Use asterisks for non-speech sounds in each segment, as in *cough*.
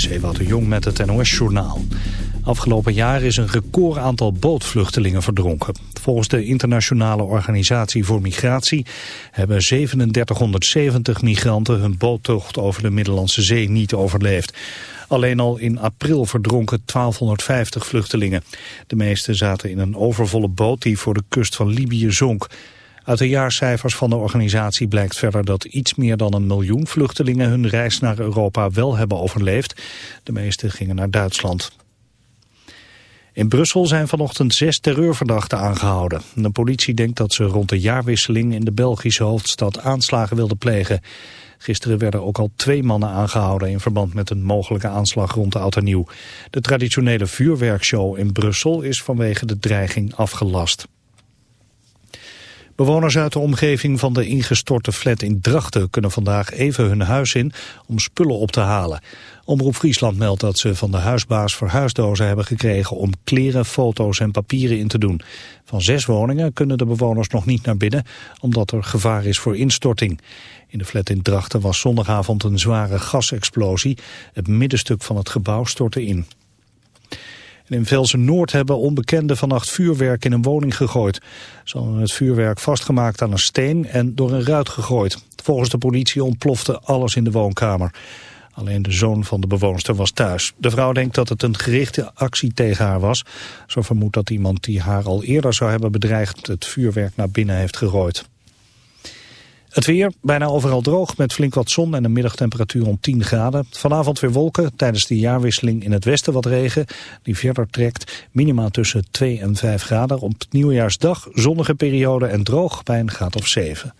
Is Ewout de Jong met het NOS-journaal. Afgelopen jaar is een record aantal bootvluchtelingen verdronken. Volgens de Internationale Organisatie voor Migratie hebben 3770 migranten hun boottocht over de Middellandse Zee niet overleefd. Alleen al in april verdronken 1250 vluchtelingen. De meeste zaten in een overvolle boot die voor de kust van Libië zonk. Uit de jaarcijfers van de organisatie blijkt verder dat iets meer dan een miljoen vluchtelingen hun reis naar Europa wel hebben overleefd. De meeste gingen naar Duitsland. In Brussel zijn vanochtend zes terreurverdachten aangehouden. De politie denkt dat ze rond de jaarwisseling in de Belgische hoofdstad aanslagen wilden plegen. Gisteren werden ook al twee mannen aangehouden in verband met een mogelijke aanslag rond de Oud en Nieuw. De traditionele vuurwerkshow in Brussel is vanwege de dreiging afgelast. Bewoners uit de omgeving van de ingestorte flat in Drachten kunnen vandaag even hun huis in om spullen op te halen. Omroep Friesland meldt dat ze van de huisbaas verhuisdozen hebben gekregen om kleren, foto's en papieren in te doen. Van zes woningen kunnen de bewoners nog niet naar binnen omdat er gevaar is voor instorting. In de flat in Drachten was zondagavond een zware gasexplosie. Het middenstuk van het gebouw stortte in in Velsen-Noord hebben onbekenden vannacht vuurwerk in een woning gegooid. Ze hadden het vuurwerk vastgemaakt aan een steen en door een ruit gegooid. Volgens de politie ontplofte alles in de woonkamer. Alleen de zoon van de bewoonster was thuis. De vrouw denkt dat het een gerichte actie tegen haar was. Zo vermoedt dat iemand die haar al eerder zou hebben bedreigd... het vuurwerk naar binnen heeft gegooid. Het weer, bijna overal droog met flink wat zon en een middagtemperatuur om 10 graden. Vanavond weer wolken, tijdens de jaarwisseling in het westen wat regen. Die verder trekt, minima tussen 2 en 5 graden. Op nieuwjaarsdag zonnige periode en droog bij een graad of 7.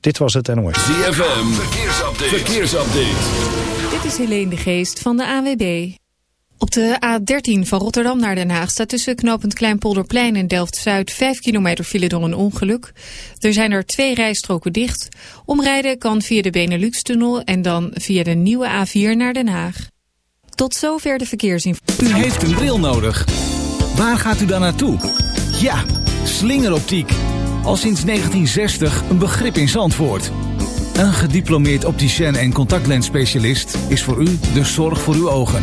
Dit was het NOS. ZFM, verkeersupdate. verkeersupdate. Dit is Helene de Geest van de AWB. Op de A13 van Rotterdam naar Den Haag staat tussen knooppunt Kleinpolderplein en Delft-Zuid 5 kilometer file door een ongeluk. Er zijn er twee rijstroken dicht. Omrijden kan via de Benelux-tunnel en dan via de nieuwe A4 naar Den Haag. Tot zover de verkeersinformatie. U heeft een bril nodig. Waar gaat u dan naartoe? Ja, slingeroptiek. Al sinds 1960 een begrip in Zandvoort. Een gediplomeerd opticien en contactlensspecialist is voor u de zorg voor uw ogen.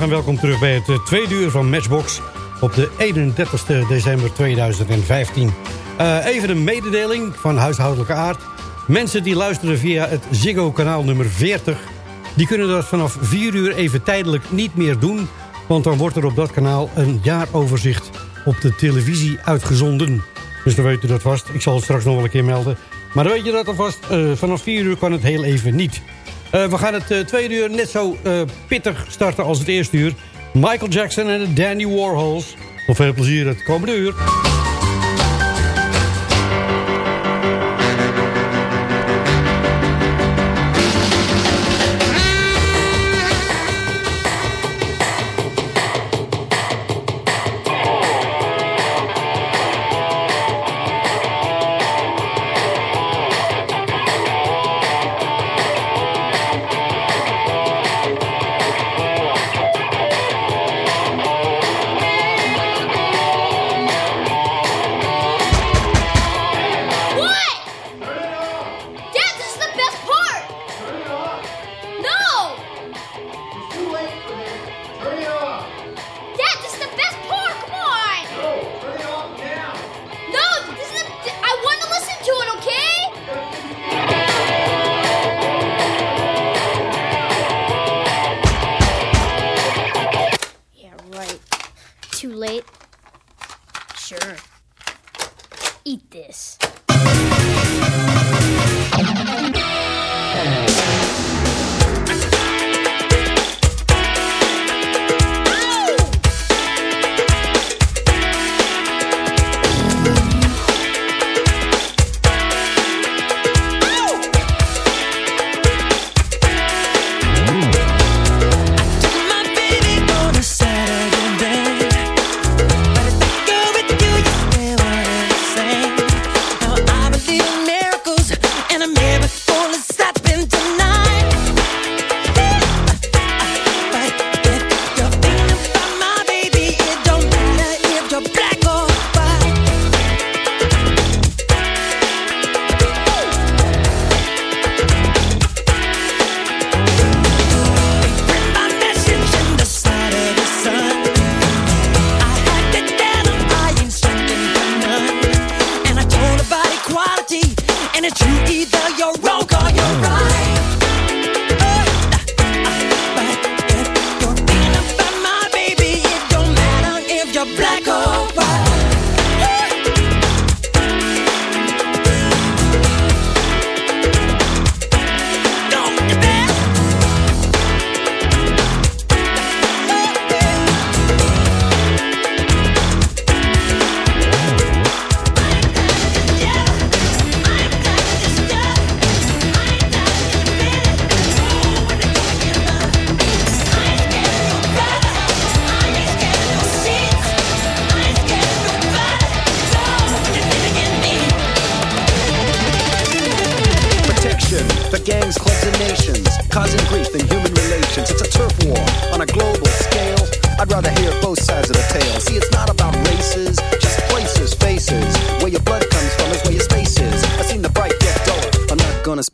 En welkom terug bij het eh, tweede uur van Matchbox op de 31 december 2015. Uh, even een mededeling van huishoudelijke aard. Mensen die luisteren via het Ziggo-kanaal nummer 40... die kunnen dat vanaf 4 uur even tijdelijk niet meer doen... want dan wordt er op dat kanaal een jaaroverzicht op de televisie uitgezonden. Dus dan weet u dat vast. Ik zal het straks nog wel een keer melden. Maar dan weet je dat alvast. Uh, vanaf 4 uur kan het heel even niet. Uh, we gaan het uh, tweede uur net zo uh, pittig starten als het eerste uur. Michael Jackson en de Danny Warhols. Nog veel plezier het komende uur.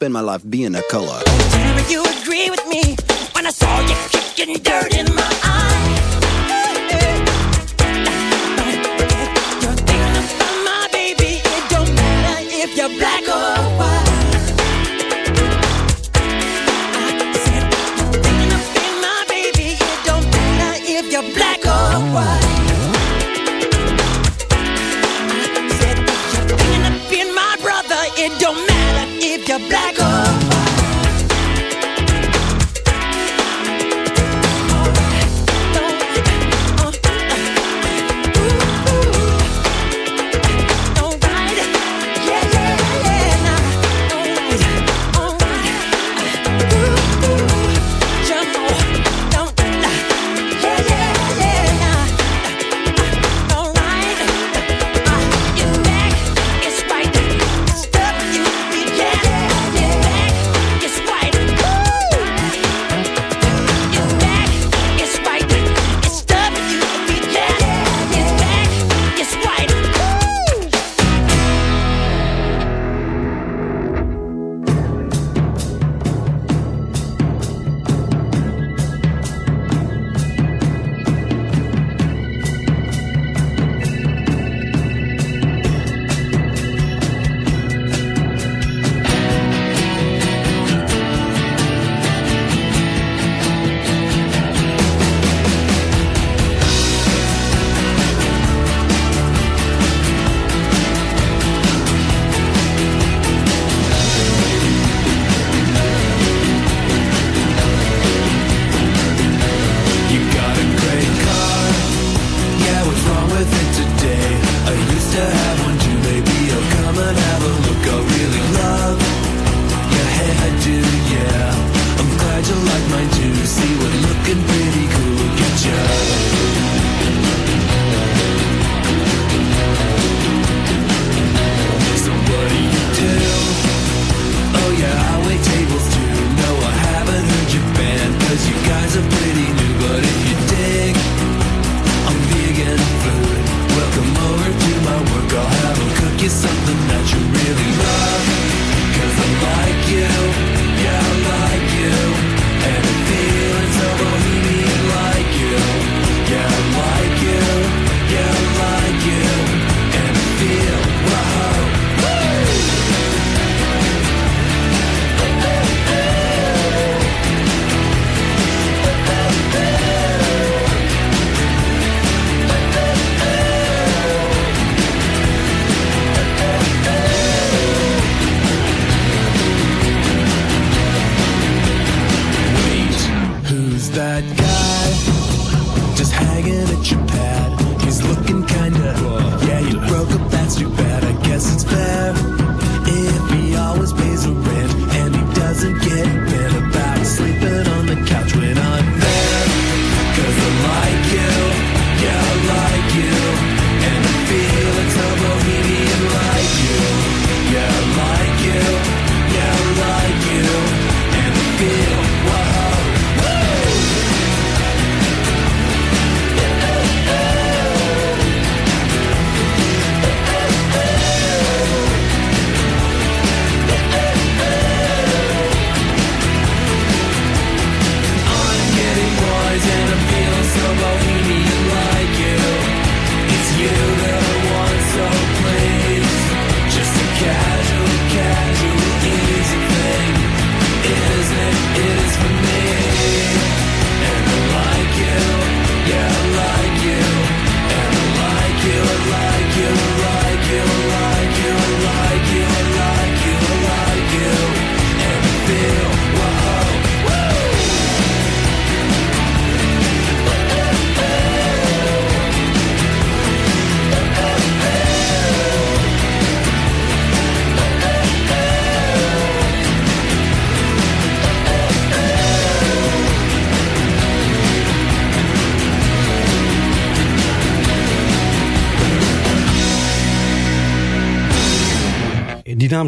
spend my life being a color. Do you agree with me when I saw you kicking dirty.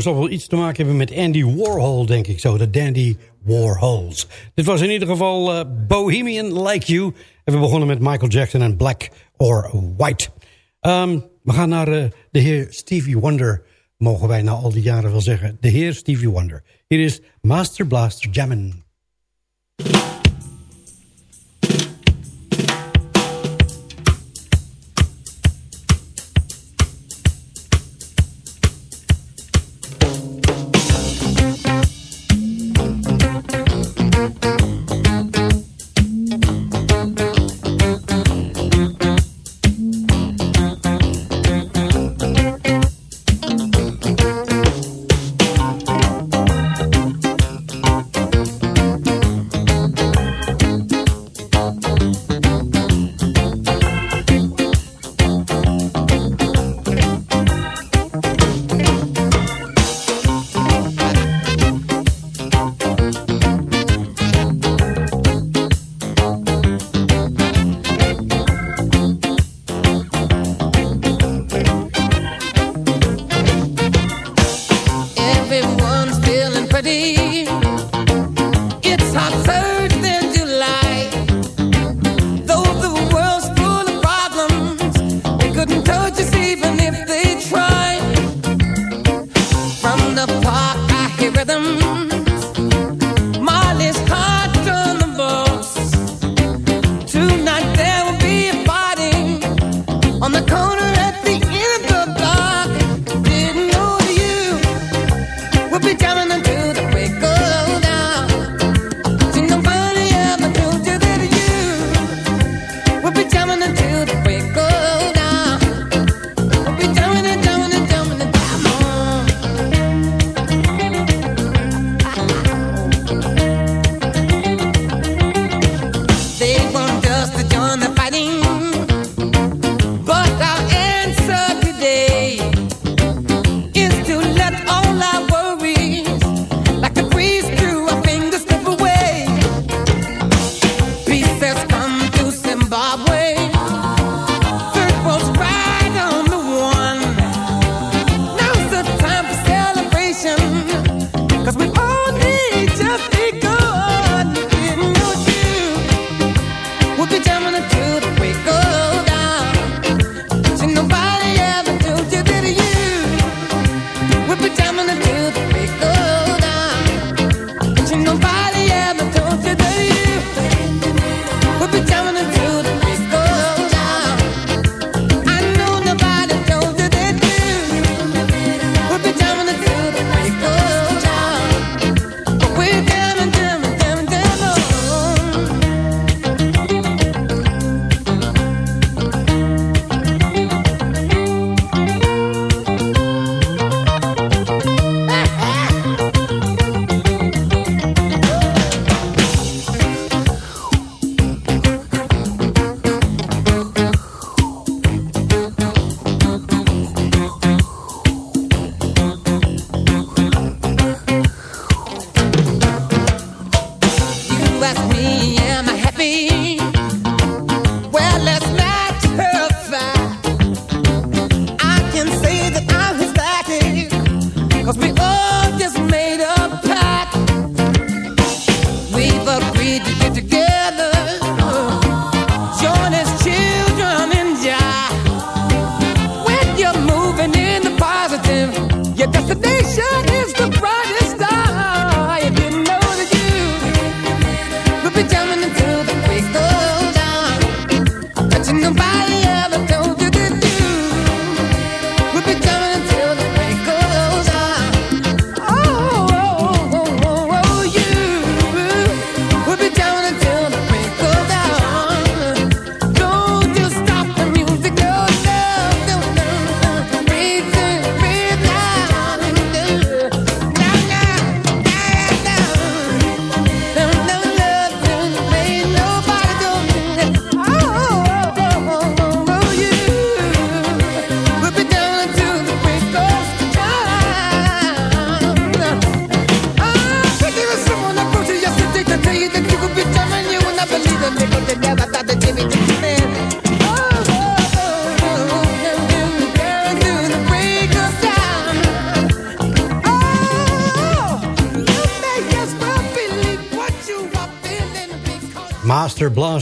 zal wel iets te maken hebben met Andy Warhol, denk ik zo. De Dandy Warhols. Dit was in ieder geval eh, Bohemian Like You. En we begonnen met Michael Jackson en Black or White. Ehm, we gaan naar eh, de heer Stevie Wonder, mogen wij na al die jaren wel zeggen. De heer Stevie Wonder. Hier is Master Blaster Jammin'.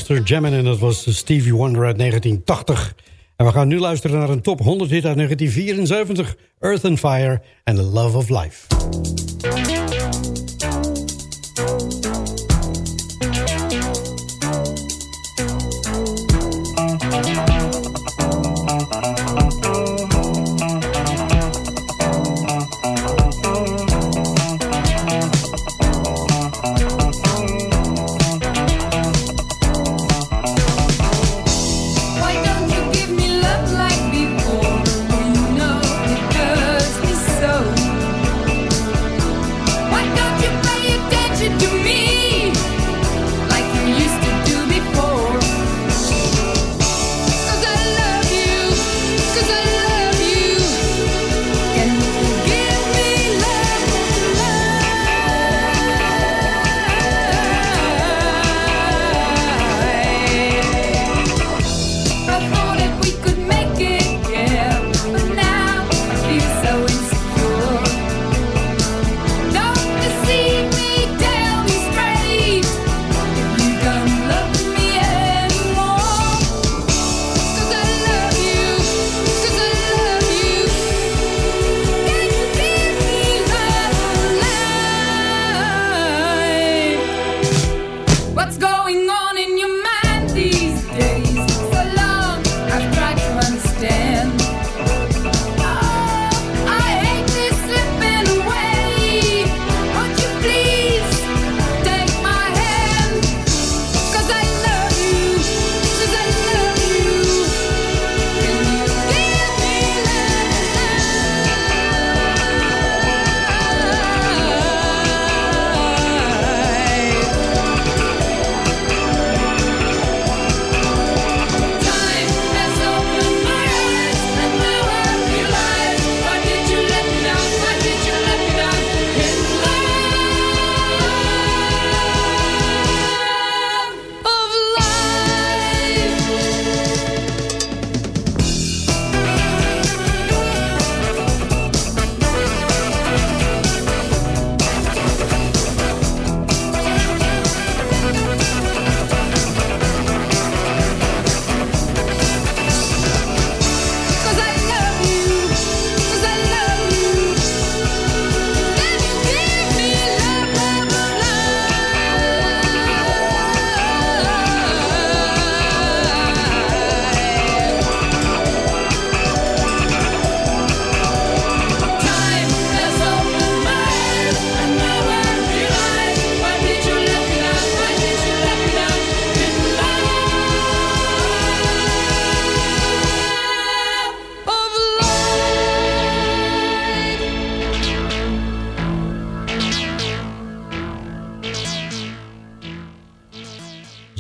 Jammin en dat was Stevie Wonder uit 1980. En we gaan nu luisteren naar een top 100 hit uit 1974. Earth and Fire and the Love of Life.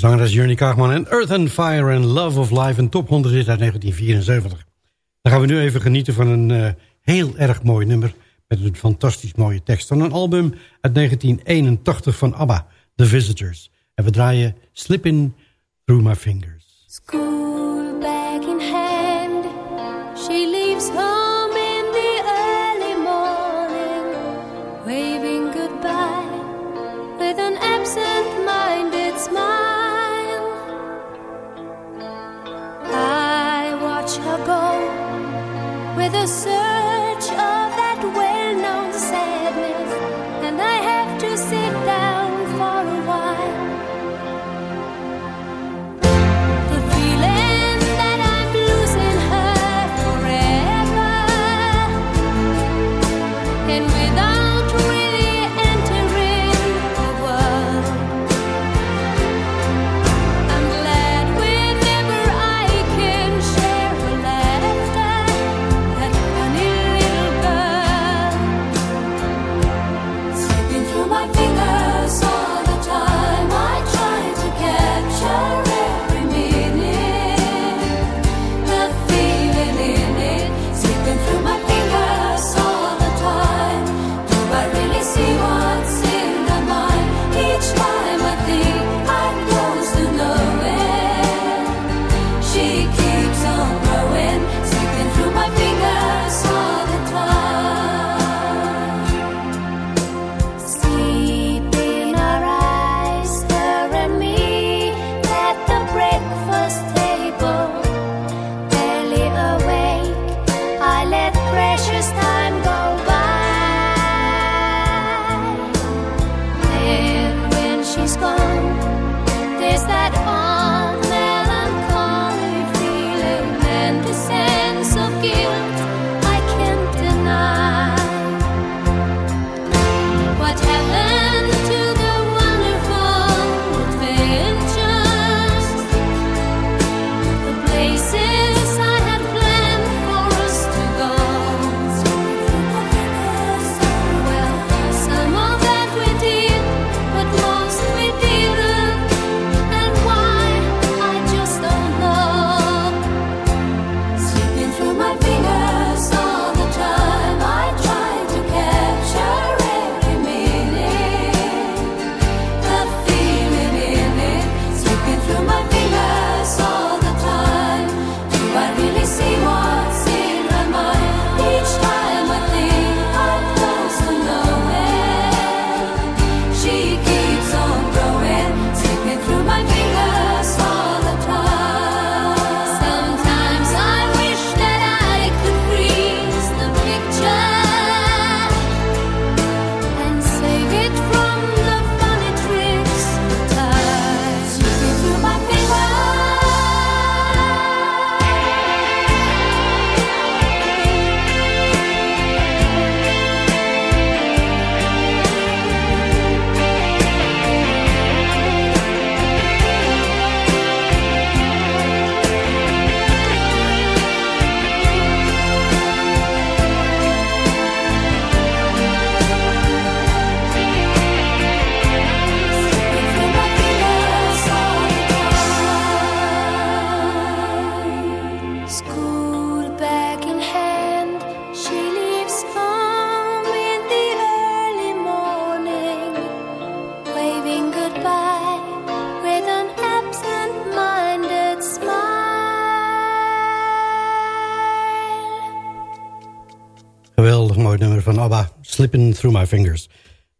Zangeres Johnny Kaagman en Earth and Fire and Love of Life. Een top 100 is uit 1974. Dan gaan we nu even genieten van een eh, heel erg mooi nummer... met een fantastisch mooie tekst. Van een album uit 1981 van ABBA, The Visitors. En we draaien slipping Through My Fingers. School.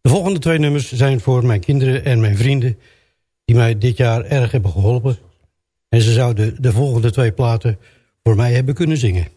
De volgende twee nummers zijn voor mijn kinderen en mijn vrienden... die mij dit jaar erg hebben geholpen. En ze zouden de volgende twee platen voor mij hebben kunnen zingen.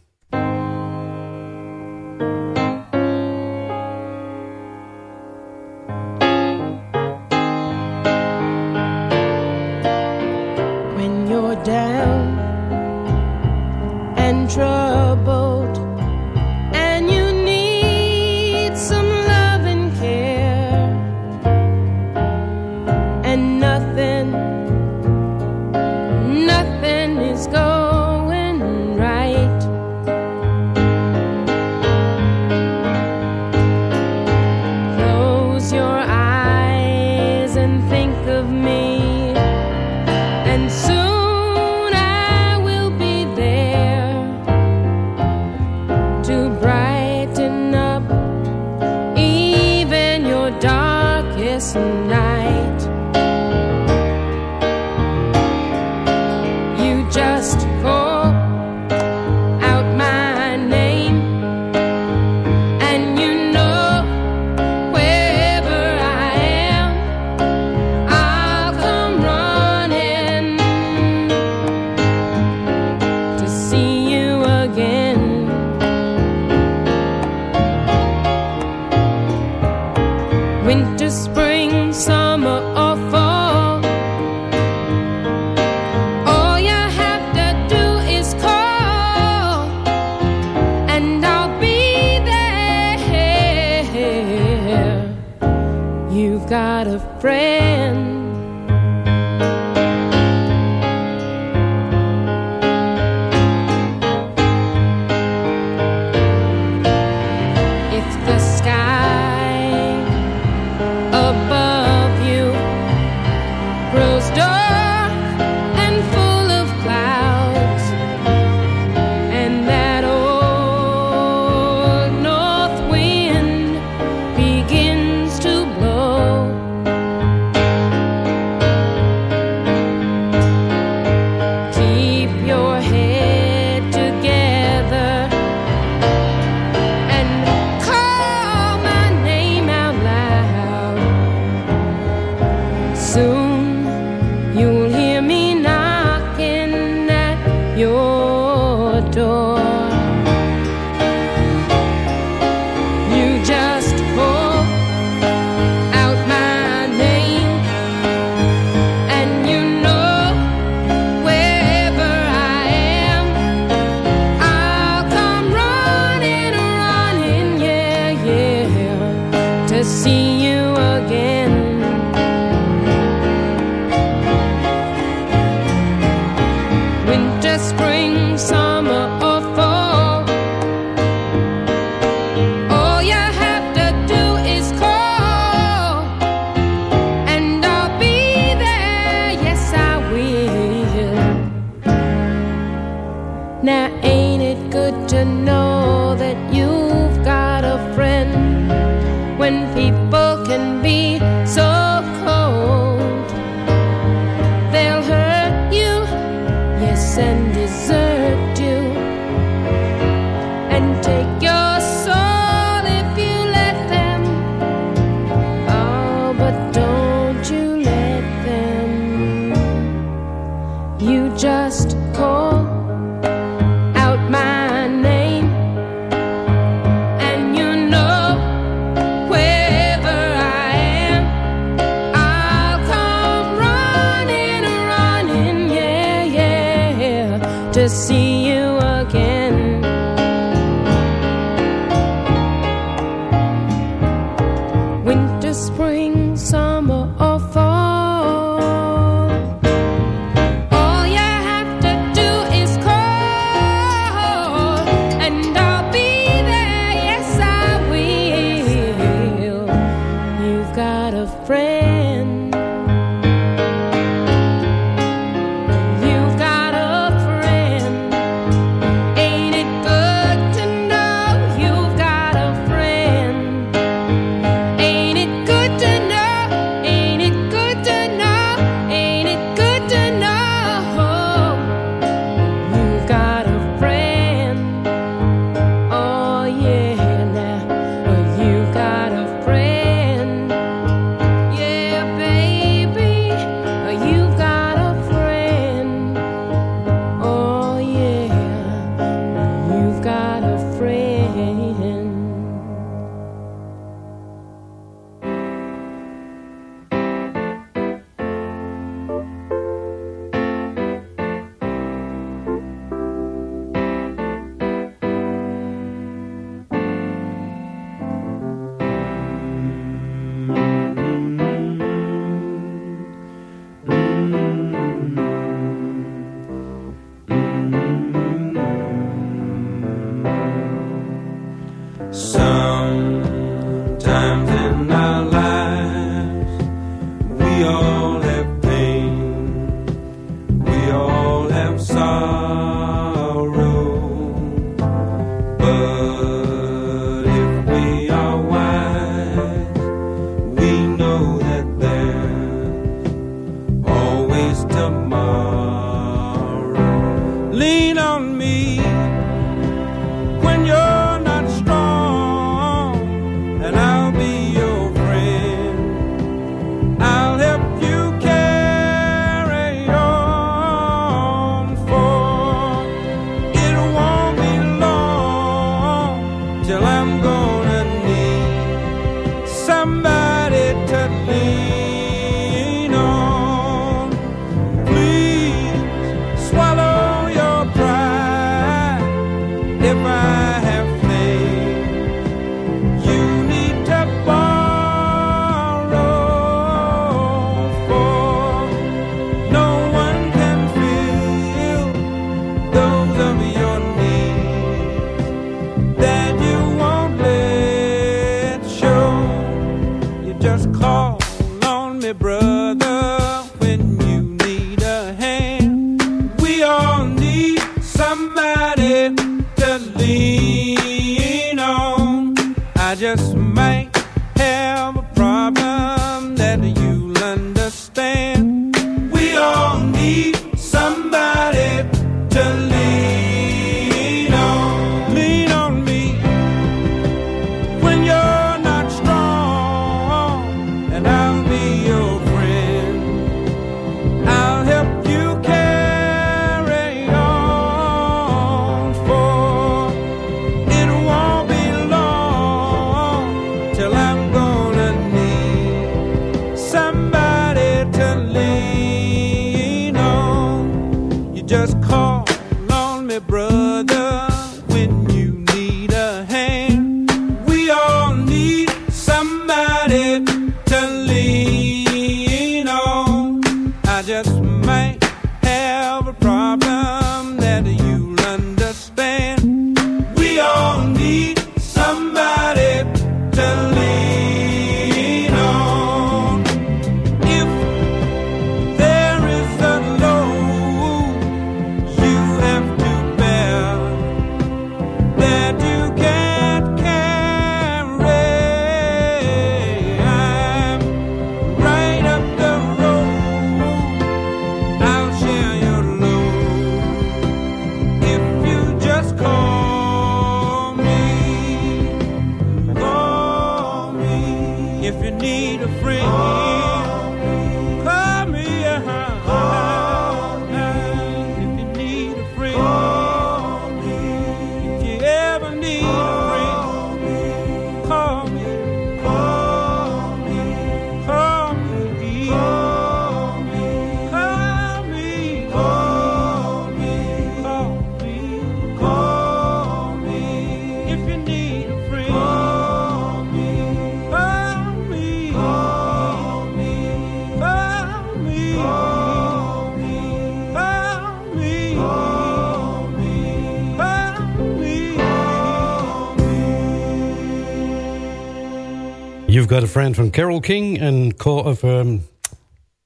Friend van Carole King en Call of... Um,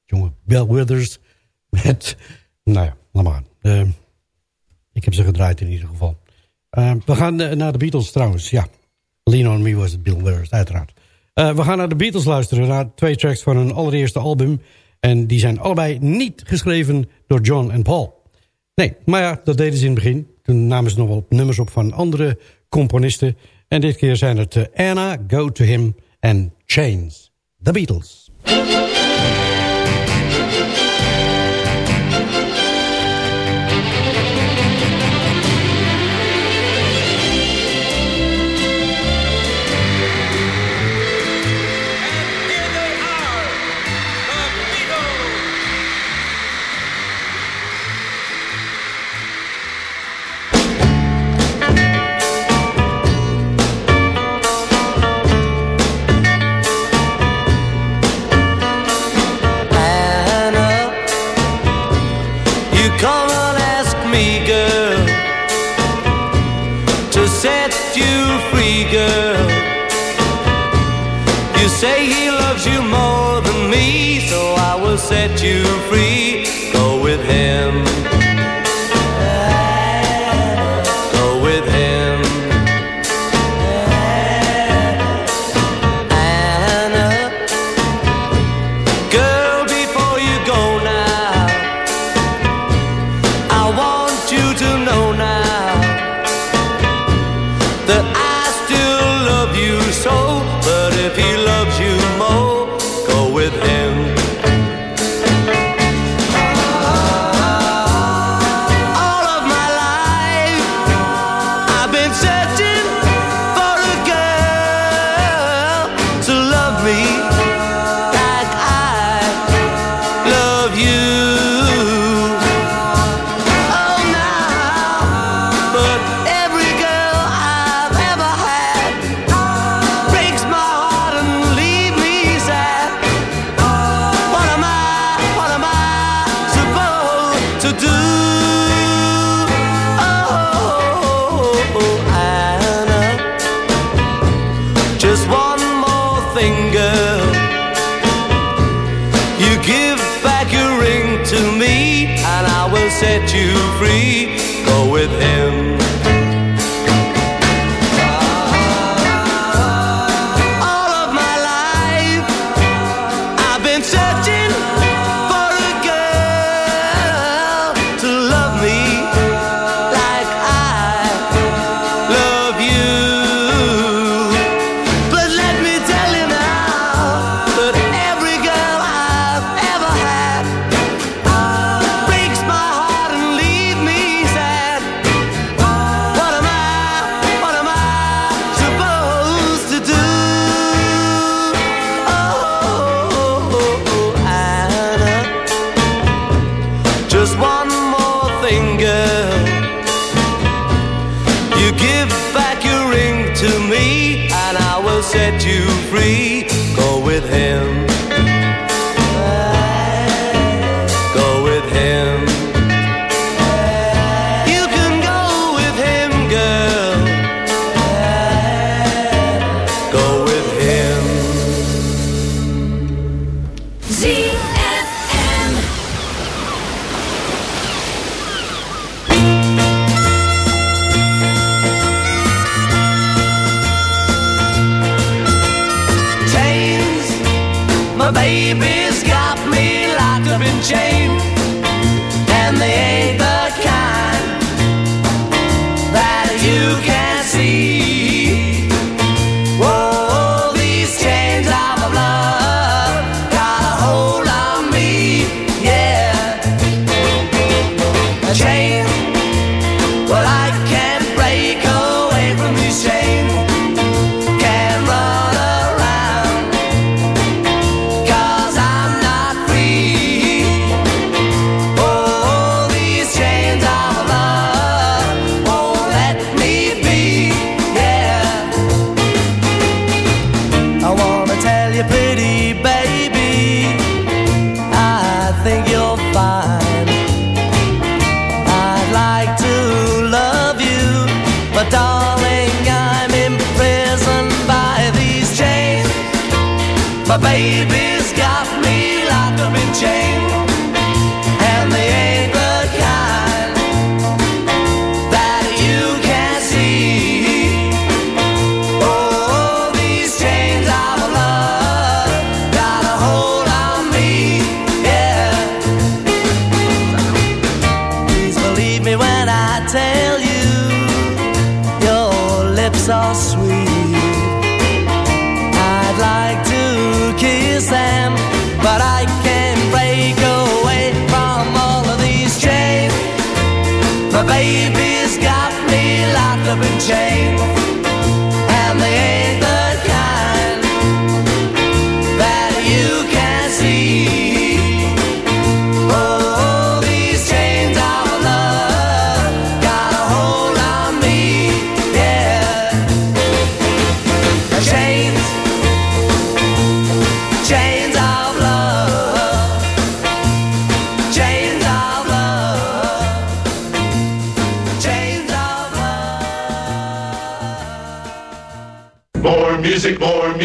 jongen, Withers met... Nou ja, laat maar. Uh, ik heb ze gedraaid in ieder geval. Uh, we gaan uh, naar de Beatles trouwens, ja. Lean On Me was het Bill Withers, uiteraard. Uh, we gaan naar de Beatles luisteren, naar twee tracks van hun allereerste album. En die zijn allebei niet geschreven door John en Paul. Nee, maar ja, dat deden ze in het begin. Toen namen ze nog wel nummers op van andere componisten. En dit keer zijn het uh, Anna, Go To Him en Chains. The Beatles. Set you free.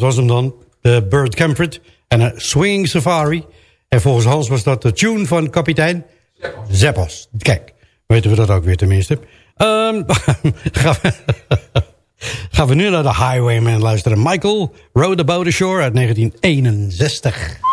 dat was hem dan, de Bird Campert en een Swinging Safari. En volgens Hans was dat de tune van kapitein Zeppos. Kijk, weten we dat ook weer tenminste. Ehm, *laughs* gaan, we, *laughs* gaan we nu naar de Highwayman luisteren. Michael Rode About the Shore uit 1961.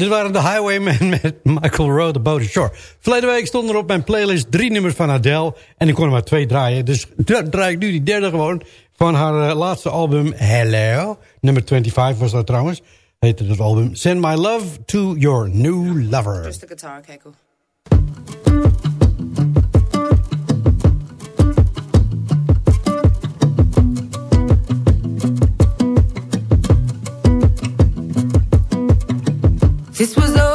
dit waren de Highwaymen *laughs* met Michael Rowe, The Boat Shore. Verleden week stonden er op mijn playlist drie nummers van Adele. En ik kon er maar twee draaien. Dus *laughs* draai ik nu die derde gewoon van haar eh, laatste album Hello. Nummer 25 was dat trouwens. Heette dat album Send My Love to Your New Lover. Just the guitar, Kekel. This was all.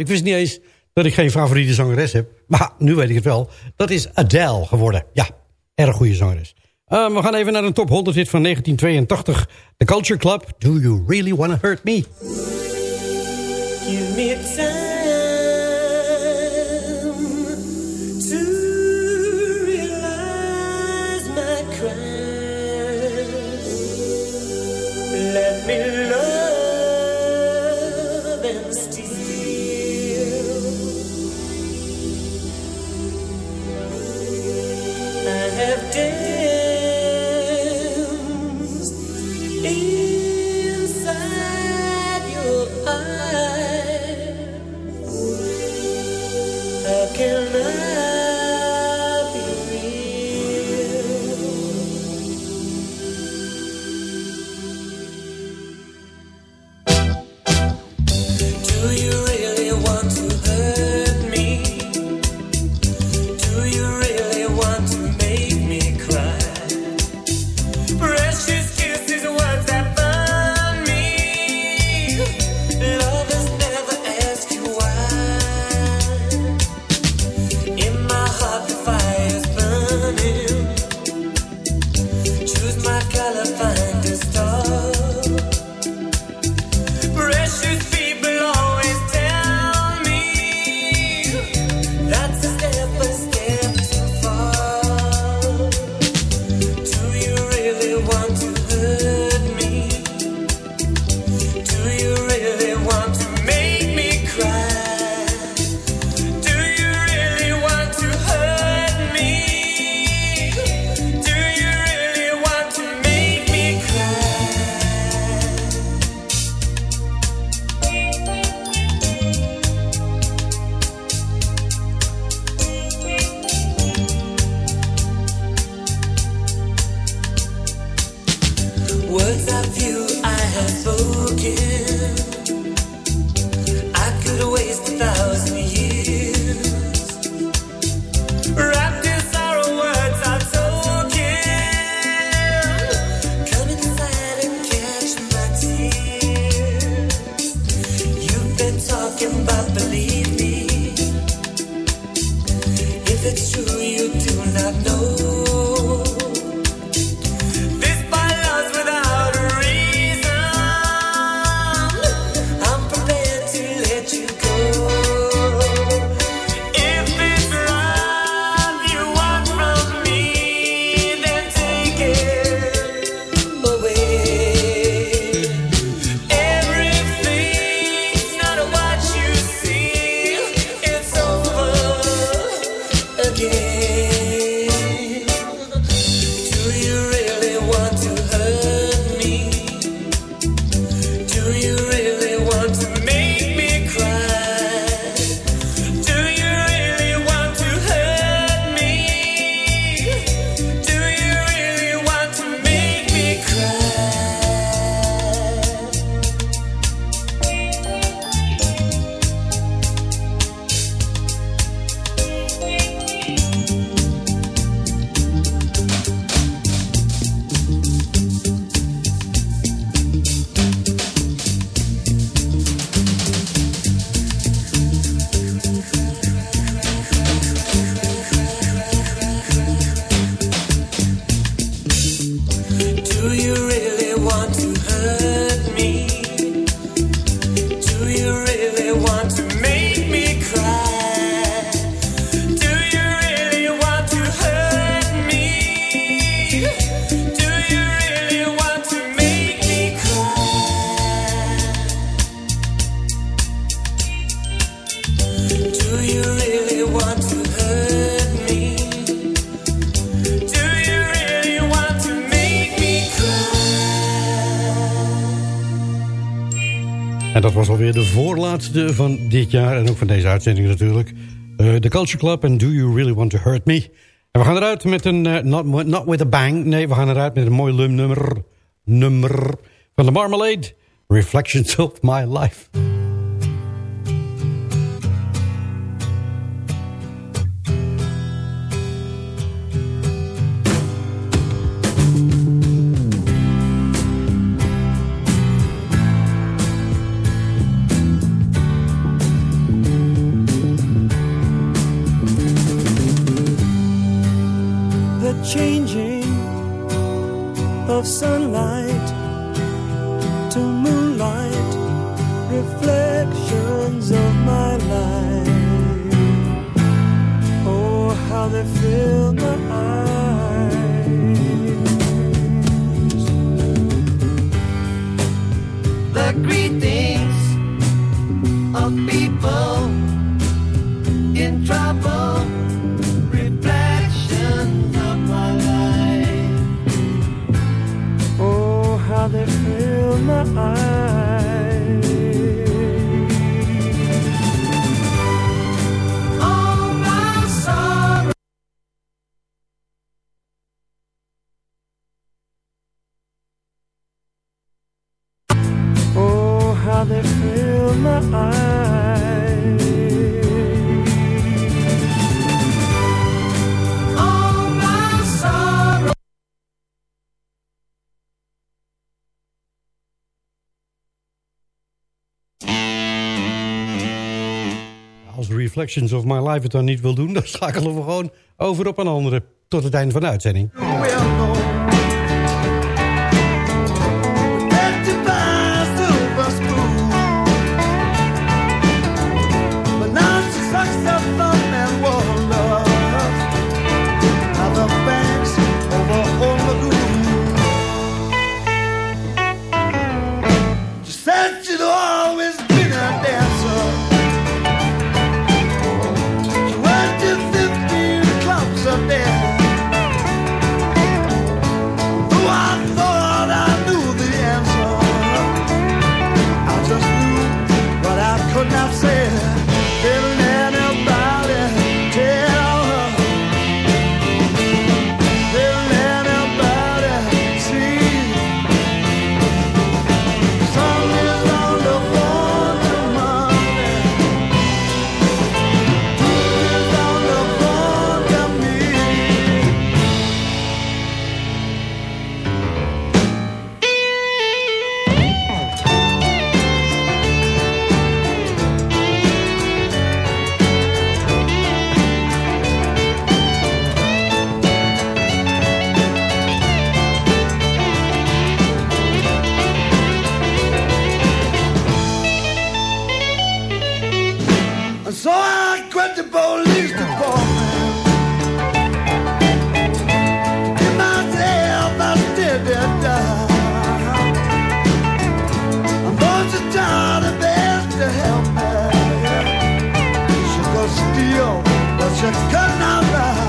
Ik wist niet eens dat ik geen favoriete zangeres heb. Maar nu weet ik het wel. Dat is Adele geworden. Ja, erg goede zangeres. Eh, we gaan even naar een top 100 hit van 1982. The Culture Club, Do You Really Wanna Hurt Me? Give me time. En dat was alweer de voorlaatste van dit jaar. En ook van deze uitzending natuurlijk. Eh, de Culture Club en Do You Really Want To Hurt Me. En we gaan eruit met een... Eh, not, not with a bang. Nee, we gaan eruit met een mooi lum-nummer. van de Marmalade. Reflections of My Life. of sun. als Reflections of My Life het dan niet wil doen... *laughs* dan schakelen we gewoon over op een andere tot het einde van de uitzending. Jacanara.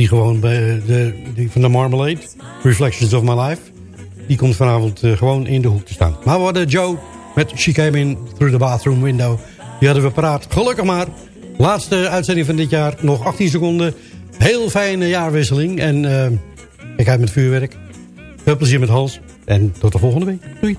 Die gewoon bij de, die van de Marmalade, Reflections of My Life. Die komt vanavond eh, gewoon in de hoek te staan. Maar we hadden Joe met She Came In Through the Bathroom Window. Die hadden we paraat. Gelukkig maar. Laatste uitzending van dit jaar. Nog 18 seconden. Heel fijne jaarwisseling. En eh, kijk uit met vuurwerk. Veel plezier met Hans. En tot de volgende week. Doei.